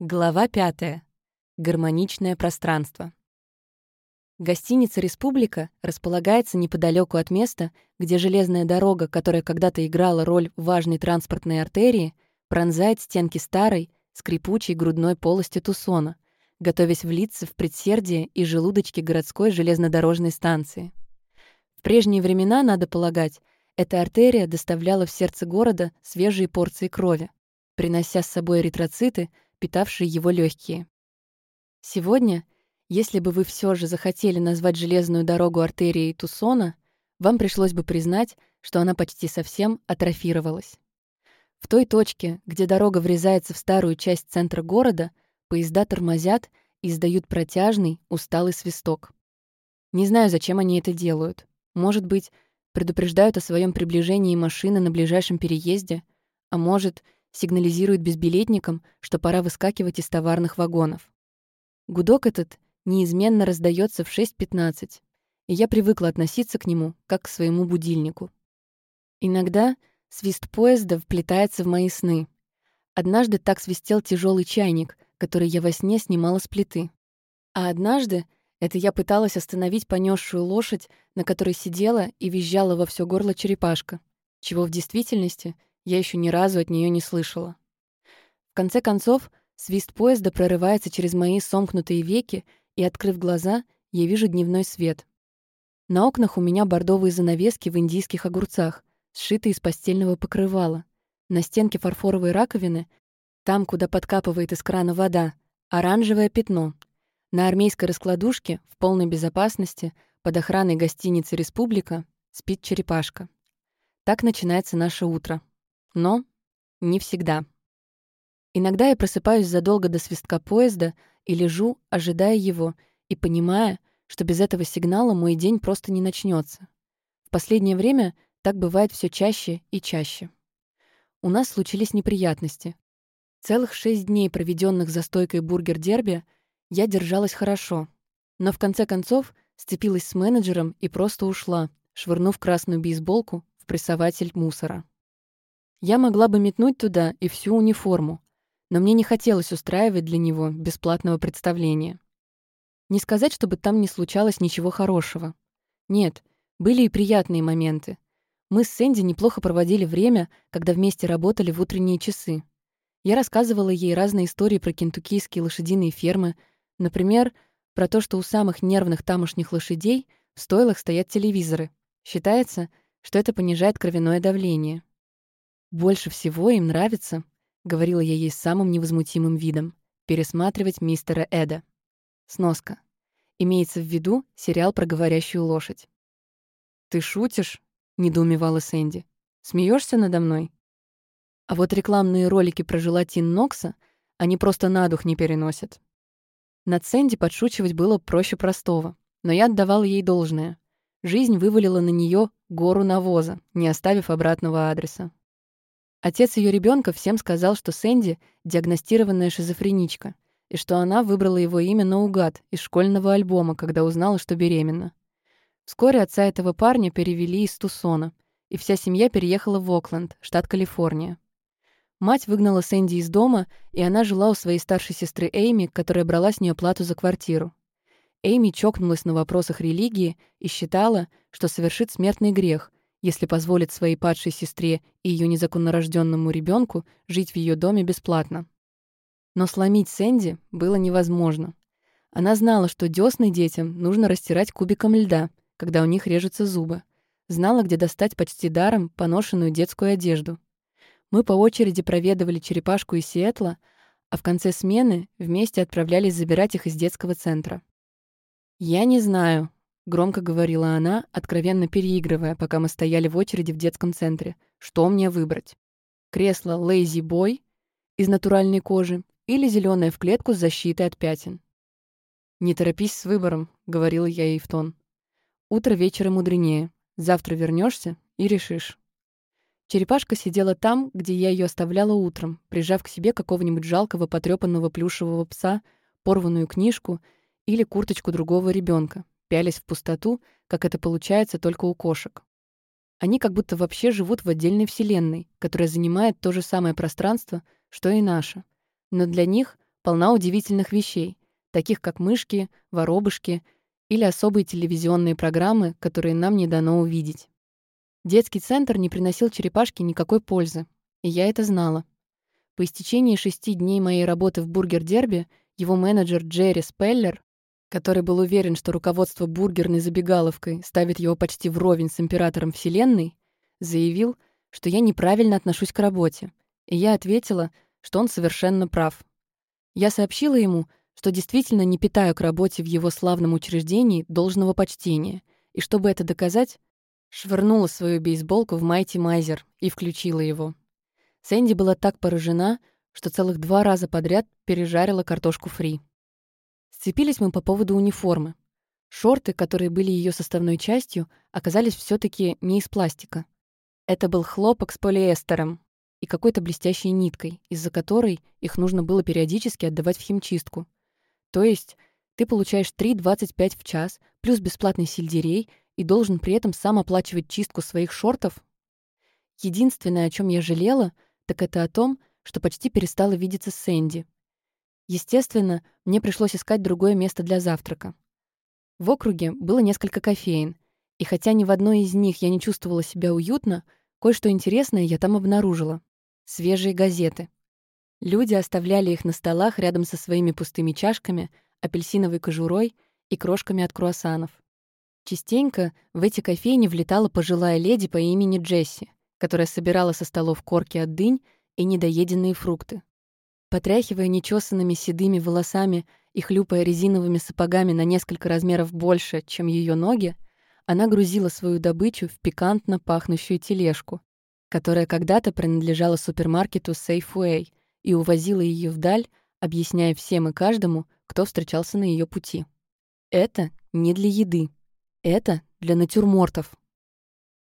Глава пятая. Гармоничное пространство. Гостиница «Республика» располагается неподалеку от места, где железная дорога, которая когда-то играла роль важной транспортной артерии, пронзает стенки старой, скрипучей грудной полости Тусона, готовясь влиться в предсердие и желудочки городской железнодорожной станции. В прежние времена, надо полагать, эта артерия доставляла в сердце города свежие порции крови, принося с собой эритроциты, питавшие его легкие. Сегодня, если бы вы все же захотели назвать железную дорогу артерией Тусона, вам пришлось бы признать, что она почти совсем атрофировалась. В той точке, где дорога врезается в старую часть центра города, поезда тормозят и издают протяжный, усталый свисток. Не знаю, зачем они это делают. Может быть, предупреждают о своем приближении машины на ближайшем переезде, а может, сигнализирует безбилетникам, что пора выскакивать из товарных вагонов. Гудок этот неизменно раздается в 6.15, и я привыкла относиться к нему как к своему будильнику. Иногда свист поезда вплетается в мои сны. Однажды так свистел тяжелый чайник, который я во сне снимала с плиты. А однажды это я пыталась остановить понесшую лошадь, на которой сидела и визжала во все горло черепашка, чего в действительности я еще ни разу от нее не слышала. В конце концов, свист поезда прорывается через мои сомкнутые веки, и, открыв глаза, я вижу дневной свет. На окнах у меня бордовые занавески в индийских огурцах, сшитые из постельного покрывала. На стенке фарфоровой раковины, там, куда подкапывает из крана вода, оранжевое пятно. На армейской раскладушке, в полной безопасности, под охраной гостиницы «Республика», спит черепашка. Так начинается наше утро. Но не всегда. Иногда я просыпаюсь задолго до свистка поезда и лежу, ожидая его, и понимая, что без этого сигнала мой день просто не начнется. В последнее время так бывает все чаще и чаще. У нас случились неприятности. Целых шесть дней, проведенных за стойкой бургер-дерби, я держалась хорошо. Но в конце концов сцепилась с менеджером и просто ушла, швырнув красную бейсболку в прессователь мусора. Я могла бы метнуть туда и всю униформу, но мне не хотелось устраивать для него бесплатного представления. Не сказать, чтобы там не случалось ничего хорошего. Нет, были и приятные моменты. Мы с Сэнди неплохо проводили время, когда вместе работали в утренние часы. Я рассказывала ей разные истории про кентуккийские лошадиные фермы, например, про то, что у самых нервных тамошних лошадей в стойлах стоят телевизоры. Считается, что это понижает кровяное давление. «Больше всего им нравится», — говорила я ей самым невозмутимым видом, «пересматривать мистера Эда». Сноска. Имеется в виду сериал про говорящую лошадь. «Ты шутишь?» — недоумевала Сэнди. Смеешься надо мной?» А вот рекламные ролики про желатин Нокса они просто на дух не переносят. Над Сэнди подшучивать было проще простого, но я отдавал ей должное. Жизнь вывалила на нее гору навоза, не оставив обратного адреса. Отец ее ребенка всем сказал, что Сэнди — диагностированная шизофреничка, и что она выбрала его имя наугад из школьного альбома, когда узнала, что беременна. Вскоре отца этого парня перевели из Тусона, и вся семья переехала в Окленд, штат Калифорния. Мать выгнала Сэнди из дома, и она жила у своей старшей сестры Эйми, которая брала с нее плату за квартиру. Эйми чокнулась на вопросах религии и считала, что совершит смертный грех, если позволит своей падшей сестре и ее незаконнорожденному ребенку жить в ее доме бесплатно. Но сломить Сэнди было невозможно. Она знала, что десны детям нужно растирать кубиком льда, когда у них режутся зубы. Знала, где достать почти даром поношенную детскую одежду. Мы по очереди проведывали черепашку из Сиэтла, а в конце смены вместе отправлялись забирать их из детского центра. «Я не знаю», Громко говорила она, откровенно переигрывая, пока мы стояли в очереди в детском центре. Что мне выбрать? Кресло Lazy Boy из натуральной кожи или зеленое в клетку с защитой от пятен? «Не торопись с выбором», — говорила я ей в тон. «Утро вечера мудренее. Завтра вернешься и решишь». Черепашка сидела там, где я ее оставляла утром, прижав к себе какого-нибудь жалкого потрепанного плюшевого пса, порванную книжку или курточку другого ребенка, пялись в пустоту, как это получается только у кошек. Они как будто вообще живут в отдельной вселенной, которая занимает то же самое пространство, что и наше. Но для них полна удивительных вещей, таких как мышки, воробушки или особые телевизионные программы, которые нам не дано увидеть. Детский центр не приносил черепашке никакой пользы, и я это знала. По истечении шести дней моей работы в «Бургер-дерби» его менеджер Джерри Спеллер, который был уверен, что руководство бургерной забегаловкой ставит его почти вровень с императором Вселенной, заявил, что я неправильно отношусь к работе, и я ответила, что он совершенно прав. Я сообщила ему, что действительно не питаю к работе в его славном учреждении должного почтения, и чтобы это доказать, швырнула свою бейсболку в Майти Майзер и включила его. Сэнди была так поражена, что целых два раза подряд пережарила картошку фри. Сцепились мы по поводу униформы. Шорты, которые были ее составной частью, оказались все таки не из пластика. Это был хлопок с полиэстером и какой-то блестящей ниткой, из-за которой их нужно было периодически отдавать в химчистку. То есть ты получаешь 3,25 в час, плюс бесплатный сельдерей — и должен при этом сам оплачивать чистку своих шортов? Единственное, о чем я жалела, так это о том, что почти перестала видеться с Сэнди. Естественно, мне пришлось искать другое место для завтрака. В округе было несколько кофеин, и хотя ни в одной из них я не чувствовала себя уютно, кое-что интересное я там обнаружила. Свежие газеты. Люди оставляли их на столах рядом со своими пустыми чашками, апельсиновой кожурой и крошками от круассанов. Частенько в эти кофейни влетала пожилая леди по имени Джесси, которая собирала со столов корки от дынь и недоеденные фрукты. Потряхивая нечесанными седыми волосами и хлюпая резиновыми сапогами на несколько размеров больше, чем ее ноги, она грузила свою добычу в пикантно пахнущую тележку, которая когда-то принадлежала супермаркету Safeway и увозила ее вдаль, объясняя всем и каждому, кто встречался на ее пути. Это не для еды. Это для натюрмортов.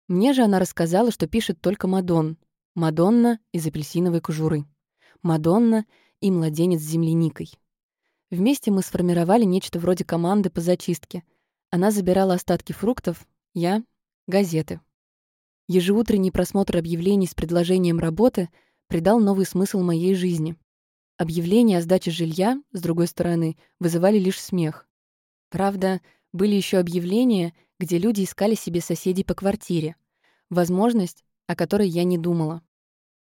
Мне же она рассказала, что пишет только Мадон. Мадонна из апельсиновой кожуры. Мадонна и младенец с земляникой. Вместе мы сформировали нечто вроде команды по зачистке. Она забирала остатки фруктов, я — газеты. Ежеутренний просмотр объявлений с предложением работы придал новый смысл моей жизни. Объявления о сдаче жилья, с другой стороны, вызывали лишь смех. Правда, были еще объявления, где люди искали себе соседей по квартире. Возможность, о которой я не думала.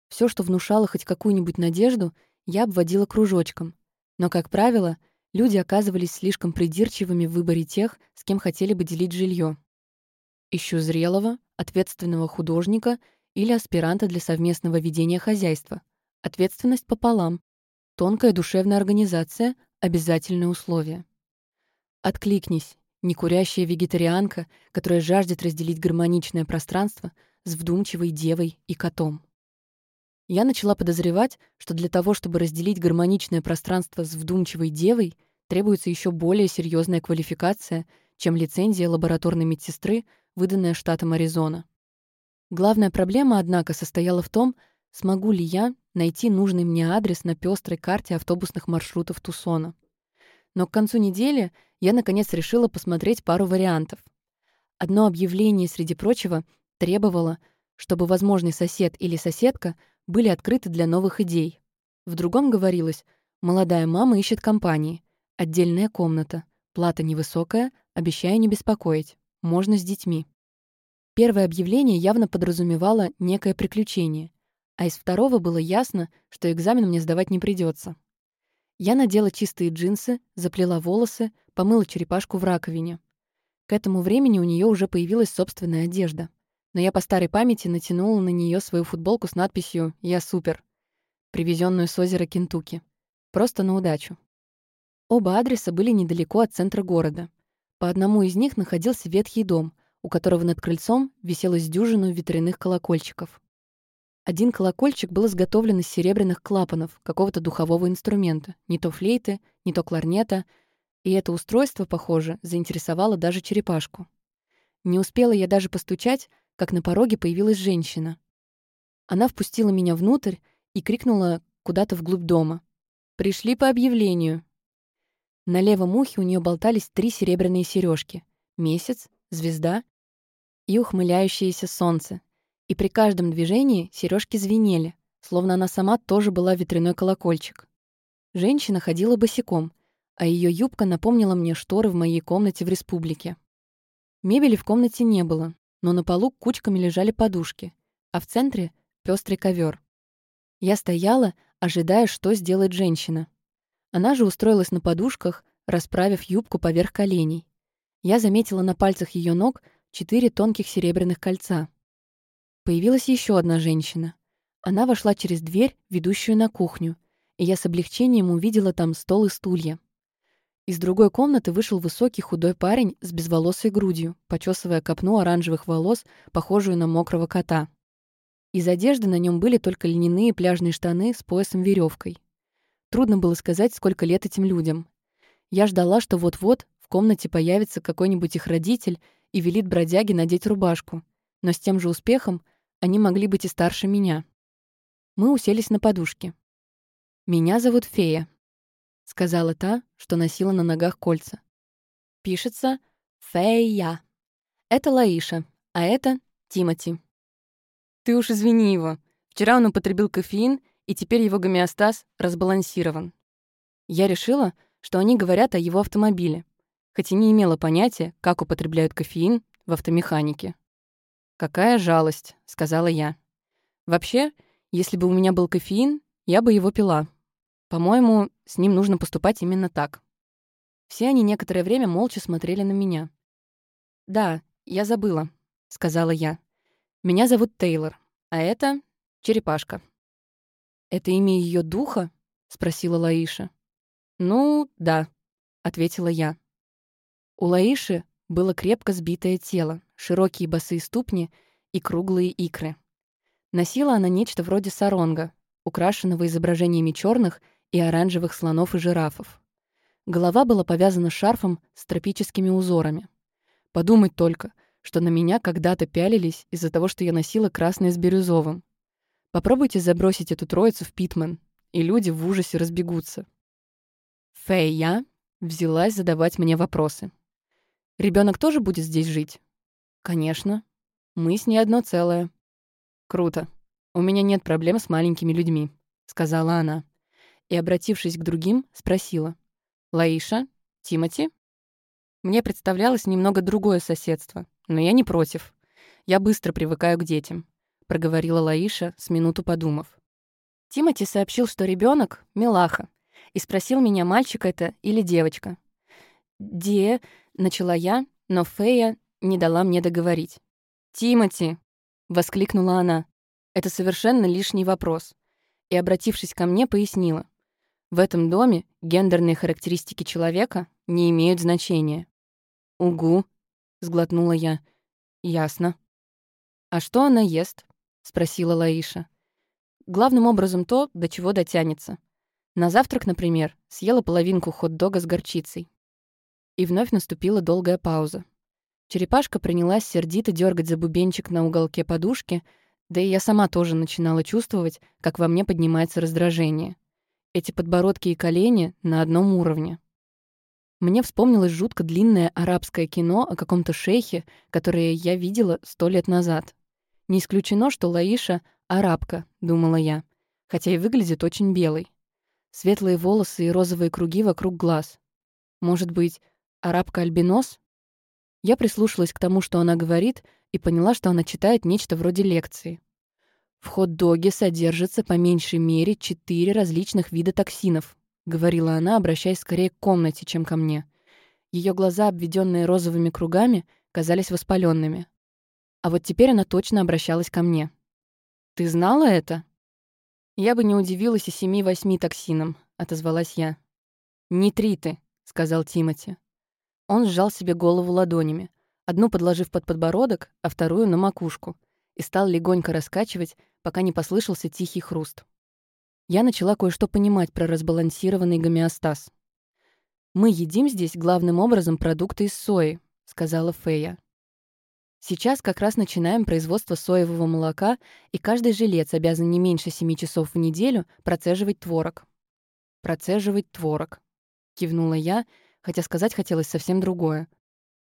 Все, что внушало хоть какую-нибудь надежду, я обводила кружочком. Но, как правило, люди оказывались слишком придирчивыми в выборе тех, с кем хотели бы делить жилье. Ищу зрелого, ответственного художника или аспиранта для совместного ведения хозяйства. Ответственность пополам. Тонкая душевная организация — обязательное условие. Откликнись, Некурящая вегетарианка, которая жаждет разделить гармоничное пространство с вдумчивой девой и котом. Я начала подозревать, что для того, чтобы разделить гармоничное пространство с вдумчивой девой, требуется еще более серьезная квалификация, чем лицензия лабораторной медсестры, выданная штатом Аризона. Главная проблема, однако, состояла в том, смогу ли я найти нужный мне адрес на пестрой карте автобусных маршрутов Тусона. Но к концу недели я, наконец, решила посмотреть пару вариантов. Одно объявление, среди прочего, требовало, чтобы возможный сосед или соседка были открыты для новых идей. В другом говорилось «Молодая мама ищет компании. Отдельная комната. Плата невысокая, обещаю не беспокоить. Можно с детьми». Первое объявление явно подразумевало некое приключение, а из второго было ясно, что экзамен мне сдавать не придется. Я надела чистые джинсы, заплела волосы, помыла черепашку в раковине. К этому времени у нее уже появилась собственная одежда. Но я по старой памяти натянула на нее свою футболку с надписью «Я супер», привезенную с озера Кентукки. Просто на удачу. Оба адреса были недалеко от центра города. По одному из них находился ветхий дом, у которого над крыльцом висело с дюжину ветряных колокольчиков. Один колокольчик был изготовлен из серебряных клапанов какого-то духового инструмента, не то флейты, не то кларнета, и это устройство, похоже, заинтересовало даже черепашку. Не успела я даже постучать, как на пороге появилась женщина. Она впустила меня внутрь и крикнула куда-то вглубь дома. «Пришли по объявлению». На левом ухе у нее болтались три серебряные сережки: месяц, звезда и ухмыляющееся солнце, и при каждом движении сережки звенели, словно она сама тоже была ветряной колокольчик. Женщина ходила босиком, а ее юбка напомнила мне шторы в моей комнате в республике. Мебели в комнате не было, но на полу кучками лежали подушки, а в центре — пестрый ковер. Я стояла, ожидая, что сделает женщина. Она же устроилась на подушках, расправив юбку поверх коленей. Я заметила на пальцах ее ног четыре тонких серебряных кольца. Появилась еще одна женщина. Она вошла через дверь, ведущую на кухню, и я с облегчением увидела там стол и стулья. Из другой комнаты вышел высокий худой парень с безволосой грудью, почесывая копну оранжевых волос, похожую на мокрого кота. Из одежды на нем были только льняные пляжные штаны с поясом веревкой. Трудно было сказать, сколько лет этим людям. Я ждала, что вот-вот в комнате появится какой-нибудь их родитель и велит бродяге надеть рубашку, но с тем же успехом они могли быть и старше меня. Мы уселись на подушке. «Меня зовут Фея», — сказала та, что носила на ногах кольца. «Пишется Фея. Это Лаиша, а это Тимати». «Ты уж извини его. Вчера он употребил кофеин, и теперь его гомеостаз разбалансирован». Я решила, что они говорят о его автомобиле, хоть и не имела понятия, как употребляют кофеин в автомеханике. «Какая жалость», — сказала я. «Вообще, если бы у меня был кофеин, я бы его пила. По-моему, с ним нужно поступать именно так. Все они некоторое время молча смотрели на меня. «Да, я забыла», — сказала я. «Меня зовут Тейлор, а это — Черепашка». «Это имя ее духа?» — спросила Лаиша. «Ну, да», — ответила я. У Лаиши было крепко сбитое тело, широкие босые ступни и круглые икры. Носила она нечто вроде саронга, украшенного изображениями черных и оранжевых слонов и жирафов. Голова была повязана шарфом с тропическими узорами. Подумать только, что на меня когда-то пялились из-за того, что я носила красное с бирюзовым. Попробуйте забросить эту троицу в Питмен, и люди в ужасе разбегутся. Фэйя взялась задавать мне вопросы. Ребенок тоже будет здесь жить? Конечно. Мы с ней одно целое. Круто. У меня нет проблем с маленькими людьми, сказала она и, обратившись к другим, спросила. «Лаиша? Тимати?» Мне представлялось немного другое соседство, но я не против. Я быстро привыкаю к детям, проговорила Лаиша, с минуту подумав. Тимати сообщил, что ребенок Милаха, и спросил меня, мальчик это или девочка. «Де...» — начала я, но Фея не дала мне договорить. «Тимати!» — воскликнула она. «Это совершенно лишний вопрос». И, обратившись ко мне, пояснила. В этом доме гендерные характеристики человека не имеют значения. «Угу», — сглотнула я. «Ясно». «А что она ест?» — спросила Лаиша. «Главным образом то, до чего дотянется. На завтрак, например, съела половинку хот-дога с горчицей». И вновь наступила долгая пауза. Черепашка принялась сердито дергать за бубенчик на уголке подушки, да и я сама тоже начинала чувствовать, как во мне поднимается раздражение. Эти подбородки и колени на одном уровне. Мне вспомнилось жутко длинное арабское кино о каком-то шейхе, которое я видела сто лет назад. Не исключено, что Лаиша — арабка, думала я, хотя и выглядит очень белой. Светлые волосы и розовые круги вокруг глаз. Может быть, арабка-альбинос? Я прислушалась к тому, что она говорит, и поняла, что она читает нечто вроде лекции. В хот-доге содержится по меньшей мере четыре различных вида токсинов, говорила она, обращаясь скорее к комнате, чем ко мне. Ее глаза, обведенные розовыми кругами, казались воспаленными. А вот теперь она точно обращалась ко мне. «Ты знала это?» «Я бы не удивилась и семи-восьми токсинам», — отозвалась я. «Нитриты», — сказал Тимати. Он сжал себе голову ладонями, одну подложив под подбородок, а вторую — на макушку, и стал легонько раскачивать, пока не послышался тихий хруст. Я начала кое-что понимать про разбалансированный гомеостаз. «Мы едим здесь главным образом продукты из сои», — сказала Фея. Сейчас как раз начинаем производство соевого молока, и каждый жилец обязан не меньше 7 часов в неделю процеживать творог. «Процеживать творог», — кивнула я, хотя сказать хотелось совсем другое.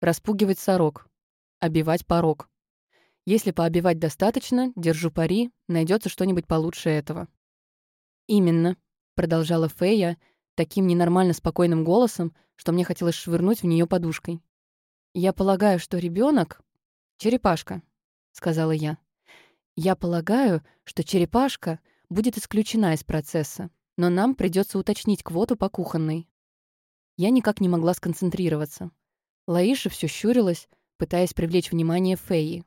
«Распугивать сорок. Обивать порог». Если пообивать достаточно, держу пари, найдется что-нибудь получше этого. «Именно», — продолжала Фея, таким ненормально спокойным голосом, что мне хотелось швырнуть в нее подушкой. «Я полагаю, что ребенок черепашка», — сказала я. «Я полагаю, что черепашка будет исключена из процесса, но нам придется уточнить квоту по кухонной». Я никак не могла сконцентрироваться. Лаиша все щурилась, пытаясь привлечь внимание Феи.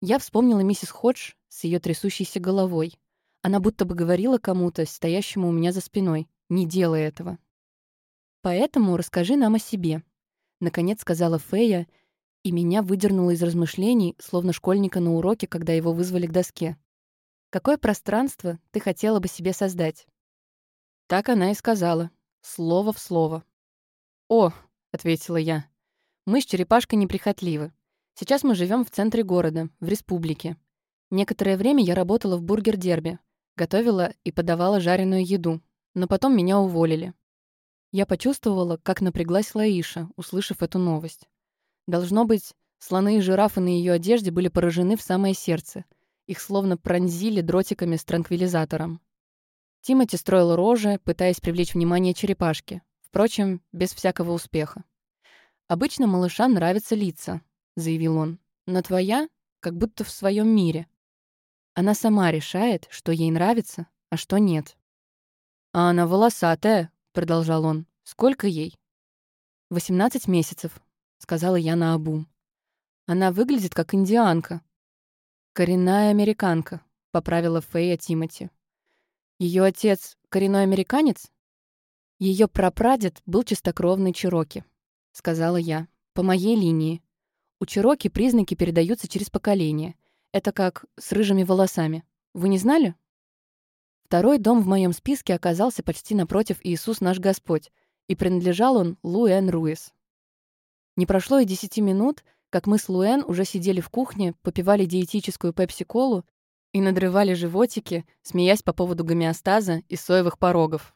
Я вспомнила миссис Ходж с ее трясущейся головой. Она будто бы говорила кому-то, стоящему у меня за спиной, «Не делай этого». «Поэтому расскажи нам о себе», — наконец сказала Фея, и меня выдернуло из размышлений, словно школьника на уроке, когда его вызвали к доске. «Какое пространство ты хотела бы себе создать?» Так она и сказала, слово в слово. «О», — ответила я, — «мы с черепашкой неприхотливы. Сейчас мы живем в центре города, в республике. Некоторое время я работала в бургер-дерби, готовила и подавала жареную еду, но потом меня уволили. Я почувствовала, как напряглась Лаиша, услышав эту новость. Должно быть, слоны и жирафы на ее одежде были поражены в самое сердце. Их словно пронзили дротиками с транквилизатором. Тимати строил рожи, пытаясь привлечь внимание черепашки. Впрочем, без всякого успеха. «Обычно малышам нравятся лица», — заявил он. «Но твоя как будто в своем мире. Она сама решает, что ей нравится, а что нет». «А она волосатая», — продолжал он. «Сколько ей?» «Восемнадцать месяцев», — сказала я на обум. «Она выглядит как индианка». «Коренная американка», — поправила Фея Тимати. Ее отец — коренной американец?» Ее прапрадед был чистокровный Чироки», — сказала я. «По моей линии. У Чироки признаки передаются через поколение. Это как с рыжими волосами. Вы не знали?» Второй дом в моем списке оказался почти напротив Иисус наш Господь, и принадлежал он Луэн Руис. Не прошло и десяти минут, как мы с Луэн уже сидели в кухне, попивали диетическую пепси-колу и надрывали животики, смеясь по поводу гомеостаза и соевых порогов.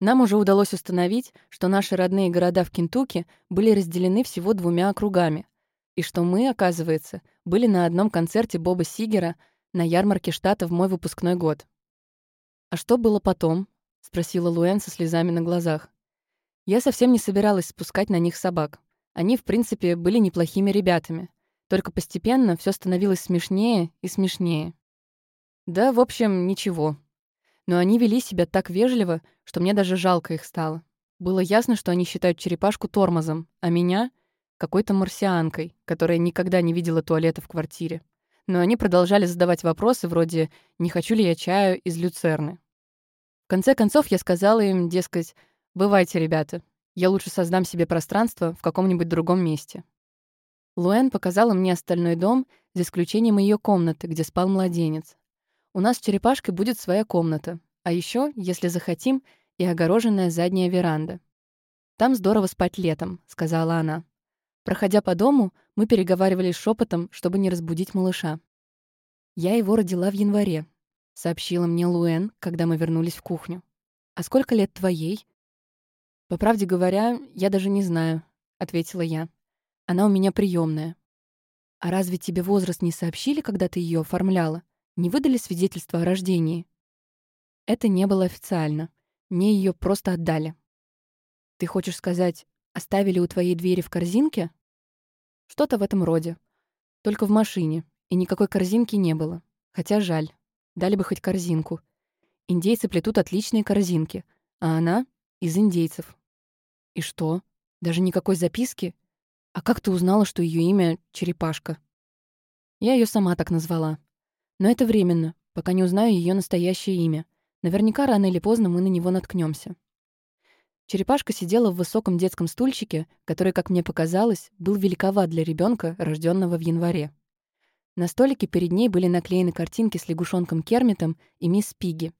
Нам уже удалось установить, что наши родные города в Кентукки были разделены всего двумя округами, и что мы, оказывается, были на одном концерте Боба Сигера на ярмарке штата в мой выпускной год. «А что было потом?» — спросила Луэн со слезами на глазах. Я совсем не собиралась спускать на них собак. Они, в принципе, были неплохими ребятами. Только постепенно все становилось смешнее и смешнее. Да, в общем, ничего. Но они вели себя так вежливо, что мне даже жалко их стало. Было ясно, что они считают черепашку тормозом, а меня — какой-то марсианкой, которая никогда не видела туалета в квартире. Но они продолжали задавать вопросы вроде «не хочу ли я чаю из люцерны?». В конце концов, я сказала им, дескать, «Бывайте, ребята, я лучше создам себе пространство в каком-нибудь другом месте». Луэн показала мне остальной дом, за исключением ее комнаты, где спал младенец. У нас с черепашкой будет своя комната, а еще, если захотим, и огороженная задняя веранда. «Там здорово спать летом», — сказала она. Проходя по дому, мы переговаривались шепотом, чтобы не разбудить малыша. Я его родила в январе, — сообщила мне Луэн, когда мы вернулись в кухню. «А сколько лет твоей?» «По правде говоря, я даже не знаю», — ответила я. «Она у меня приемная. «А разве тебе возраст не сообщили, когда ты ее оформляла? Не выдали свидетельство о рождении?» Это не было официально. Мне ее просто отдали. «Ты хочешь сказать, оставили у твоей двери в корзинке?» «Что-то в этом роде. Только в машине, и никакой корзинки не было. Хотя жаль. Дали бы хоть корзинку. Индейцы плетут отличные корзинки, а она — из индейцев. И что? Даже никакой записки? А как ты узнала, что ее имя — Черепашка? Я ее сама так назвала. Но это временно, пока не узнаю ее настоящее имя. Наверняка рано или поздно мы на него наткнемся. Черепашка сидела в высоком детском стульчике, который, как мне показалось, был великоват для ребенка, рожденного в январе. На столике перед ней были наклеены картинки с лягушонком Кермитом и мисс Пиги,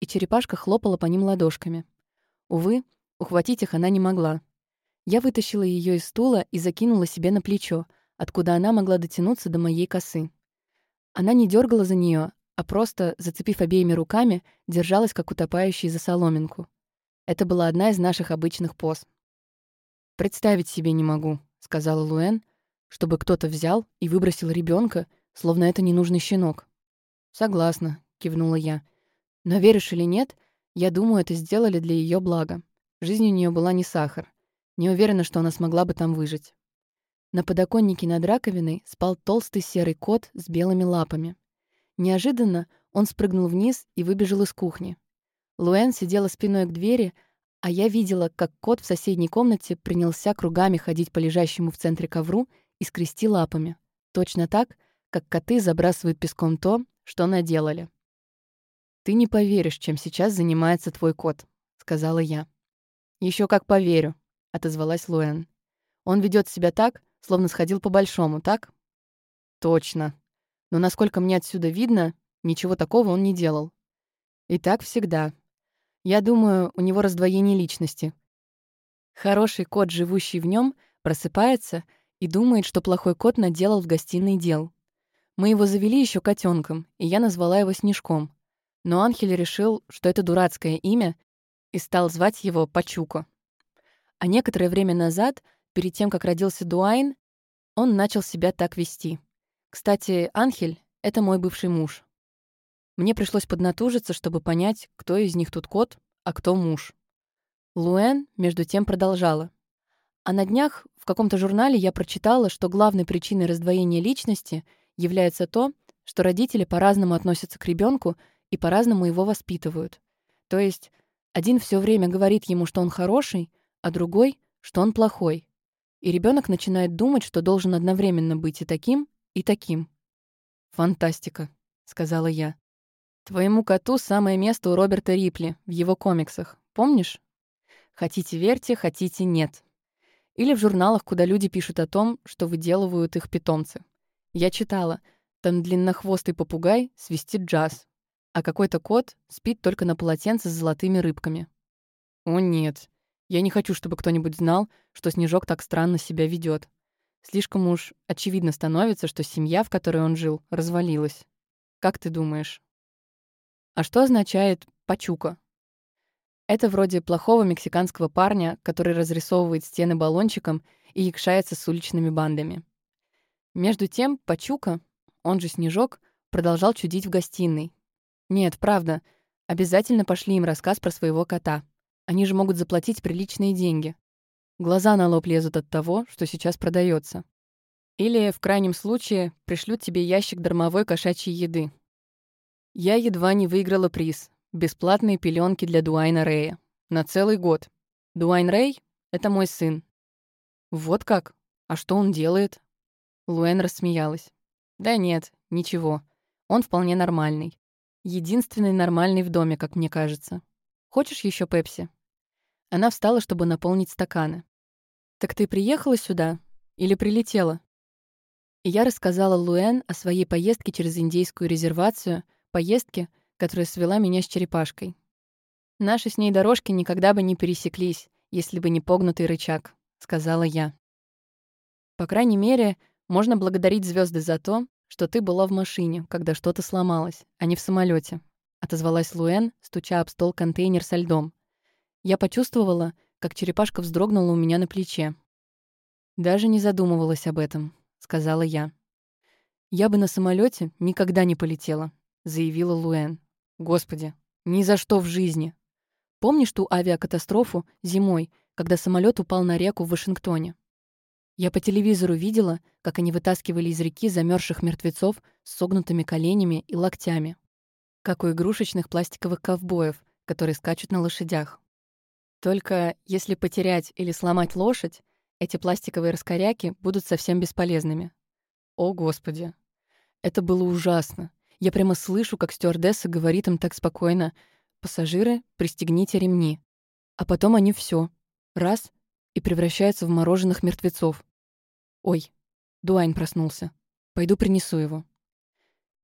и черепашка хлопала по ним ладошками. Увы, ухватить их она не могла. Я вытащила ее из стула и закинула себе на плечо, откуда она могла дотянуться до моей косы. Она не дергала за нее, а просто, зацепив обеими руками, держалась, как утопающий за соломинку. Это была одна из наших обычных поз. «Представить себе не могу», — сказала Луэн, чтобы кто-то взял и выбросил ребенка, словно это ненужный щенок. «Согласна», — кивнула я. «Но веришь или нет, Я думаю, это сделали для ее блага. Жизнь у нее была не сахар. Не уверена, что она смогла бы там выжить. На подоконнике над раковиной спал толстый серый кот с белыми лапами. Неожиданно он спрыгнул вниз и выбежал из кухни. Луэн сидела спиной к двери, а я видела, как кот в соседней комнате принялся кругами ходить по лежащему в центре ковру и скрести лапами. Точно так, как коты забрасывают песком то, что наделали. «Ты не поверишь, чем сейчас занимается твой кот», — сказала я. Еще как поверю», — отозвалась Луэн. «Он ведет себя так, словно сходил по-большому, так?» «Точно. Но насколько мне отсюда видно, ничего такого он не делал. И так всегда. Я думаю, у него раздвоение личности. Хороший кот, живущий в нем, просыпается и думает, что плохой кот наделал в гостиной дел. Мы его завели еще котенком, и я назвала его Снежком. Но Анхель решил, что это дурацкое имя, и стал звать его Пачуко. А некоторое время назад, перед тем, как родился Дуайн, он начал себя так вести. Кстати, Анхель — это мой бывший муж. Мне пришлось поднатужиться, чтобы понять, кто из них тут кот, а кто муж. Луэн, между тем, продолжала. А на днях в каком-то журнале я прочитала, что главной причиной раздвоения личности является то, что родители по-разному относятся к ребенку и по-разному его воспитывают. То есть один все время говорит ему, что он хороший, а другой, что он плохой. И ребенок начинает думать, что должен одновременно быть и таким, и таким. «Фантастика», — сказала я. Твоему коту самое место у Роберта Рипли в его комиксах. Помнишь? Хотите верьте, хотите нет. Или в журналах, куда люди пишут о том, что выделывают их питомцы. Я читала, там длиннохвостый попугай свистит джаз, а какой-то кот спит только на полотенце с золотыми рыбками. О нет, я не хочу, чтобы кто-нибудь знал, что Снежок так странно себя ведет. Слишком уж очевидно становится, что семья, в которой он жил, развалилась. Как ты думаешь? А что означает «пачука»? Это вроде плохого мексиканского парня, который разрисовывает стены баллончиком и якшается с уличными бандами. Между тем, Пачука, он же Снежок, продолжал чудить в гостиной. Нет, правда, обязательно пошли им рассказ про своего кота. Они же могут заплатить приличные деньги. Глаза на лоб лезут от того, что сейчас продается. Или, в крайнем случае, пришлют тебе ящик дармовой кошачьей еды, я едва не выиграла приз. Бесплатные пеленки для Дуайна Рэя. На целый год. Дуайн Рэй — это мой сын. Вот как? А что он делает? Луэн рассмеялась. Да нет, ничего. Он вполне нормальный. Единственный нормальный в доме, как мне кажется. Хочешь еще пепси? Она встала, чтобы наполнить стаканы. «Так ты приехала сюда? Или прилетела?» И я рассказала Луэн о своей поездке через индейскую резервацию — поездки, которая свела меня с черепашкой. Наши с ней дорожки никогда бы не пересеклись, если бы не погнутый рычаг, сказала я. По крайней мере, можно благодарить звезды за то, что ты была в машине, когда что-то сломалось, а не в самолете, отозвалась Луэн, стуча об стол контейнер со льдом. Я почувствовала, как черепашка вздрогнула у меня на плече. Даже не задумывалась об этом, сказала я. Я бы на самолете никогда не полетела, заявила Луэн. «Господи, ни за что в жизни!» Помнишь ту авиакатастрофу зимой, когда самолет упал на реку в Вашингтоне? Я по телевизору видела, как они вытаскивали из реки замерзших мертвецов с согнутыми коленями и локтями, как у игрушечных пластиковых ковбоев, которые скачут на лошадях. Только если потерять или сломать лошадь, эти пластиковые раскоряки будут совсем бесполезными. О, Господи! Это было ужасно. Я прямо слышу, как стюардесса говорит им так спокойно «Пассажиры, пристегните ремни». А потом они все раз и превращаются в мороженых мертвецов. Ой, Дуайн проснулся. Пойду принесу его.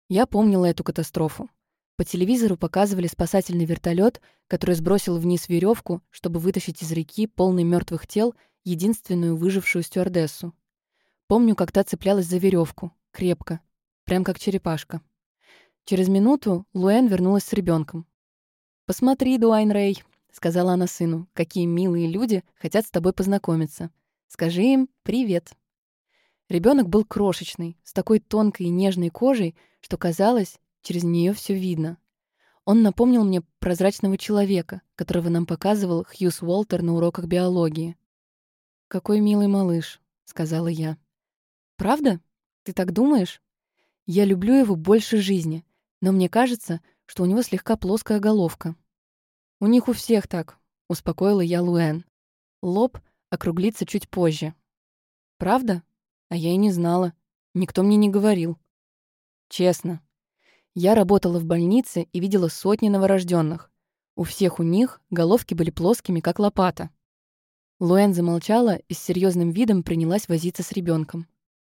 Я помнила эту катастрофу. По телевизору показывали спасательный вертолет, который сбросил вниз веревку, чтобы вытащить из реки полный мертвых тел единственную выжившую стюардессу. Помню, как та цеплялась за веревку, крепко, прям как черепашка. Через минуту Луэн вернулась с ребенком. «Посмотри, Дуайн Рэй», — сказала она сыну, «какие милые люди хотят с тобой познакомиться. Скажи им «привет». Ребенок был крошечный, с такой тонкой и нежной кожей, что казалось, через нее все видно. Он напомнил мне прозрачного человека, которого нам показывал Хьюз Уолтер на уроках биологии. «Какой милый малыш», — сказала я. «Правда? Ты так думаешь? Я люблю его больше жизни, но мне кажется, что у него слегка плоская головка». «У них у всех так», — успокоила я Луэн. «Лоб округлится чуть позже». «Правда? А я и не знала. Никто мне не говорил». «Честно, я работала в больнице и видела сотни новорожденных. У всех у них головки были плоскими, как лопата. Луэн замолчала и с серьезным видом принялась возиться с ребенком.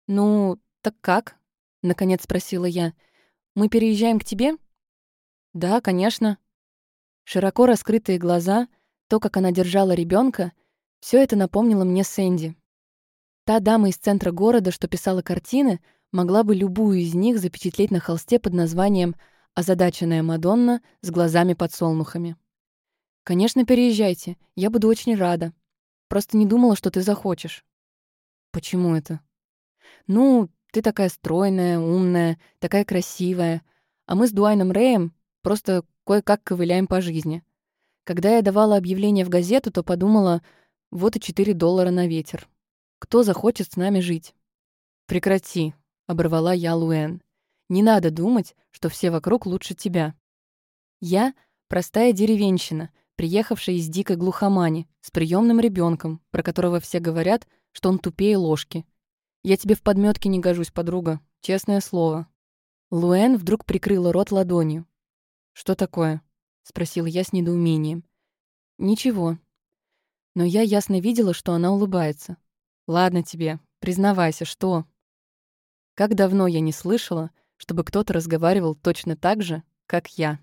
«Ну, так как?» — наконец спросила я. «Мы переезжаем к тебе?» «Да, конечно». Широко раскрытые глаза, то, как она держала ребенка, все это напомнило мне Сэнди. Та дама из центра города, что писала картины, могла бы любую из них запечатлеть на холсте под названием «Озадаченная Мадонна с глазами-подсолнухами». «Конечно, переезжайте. Я буду очень рада. Просто не думала, что ты захочешь». «Почему это?» «Ну, ты такая стройная, умная, такая красивая. А мы с Дуайном Рэем просто кое-как ковыляем по жизни. Когда я давала объявление в газету, то подумала, вот и 4 доллара на ветер. Кто захочет с нами жить?» «Прекрати», — оборвала я Луэн. «Не надо думать, что все вокруг лучше тебя. Я — простая деревенщина, приехавшая из дикой глухомани, с приемным ребенком, про которого все говорят, что он тупее ложки. Я тебе в подметке не гожусь, подруга, честное слово». Луэн вдруг прикрыла рот ладонью. «Что такое?» — спросила я с недоумением. «Ничего». Но я ясно видела, что она улыбается. «Ладно тебе, признавайся, что?» Как давно я не слышала, чтобы кто-то разговаривал точно так же, как я.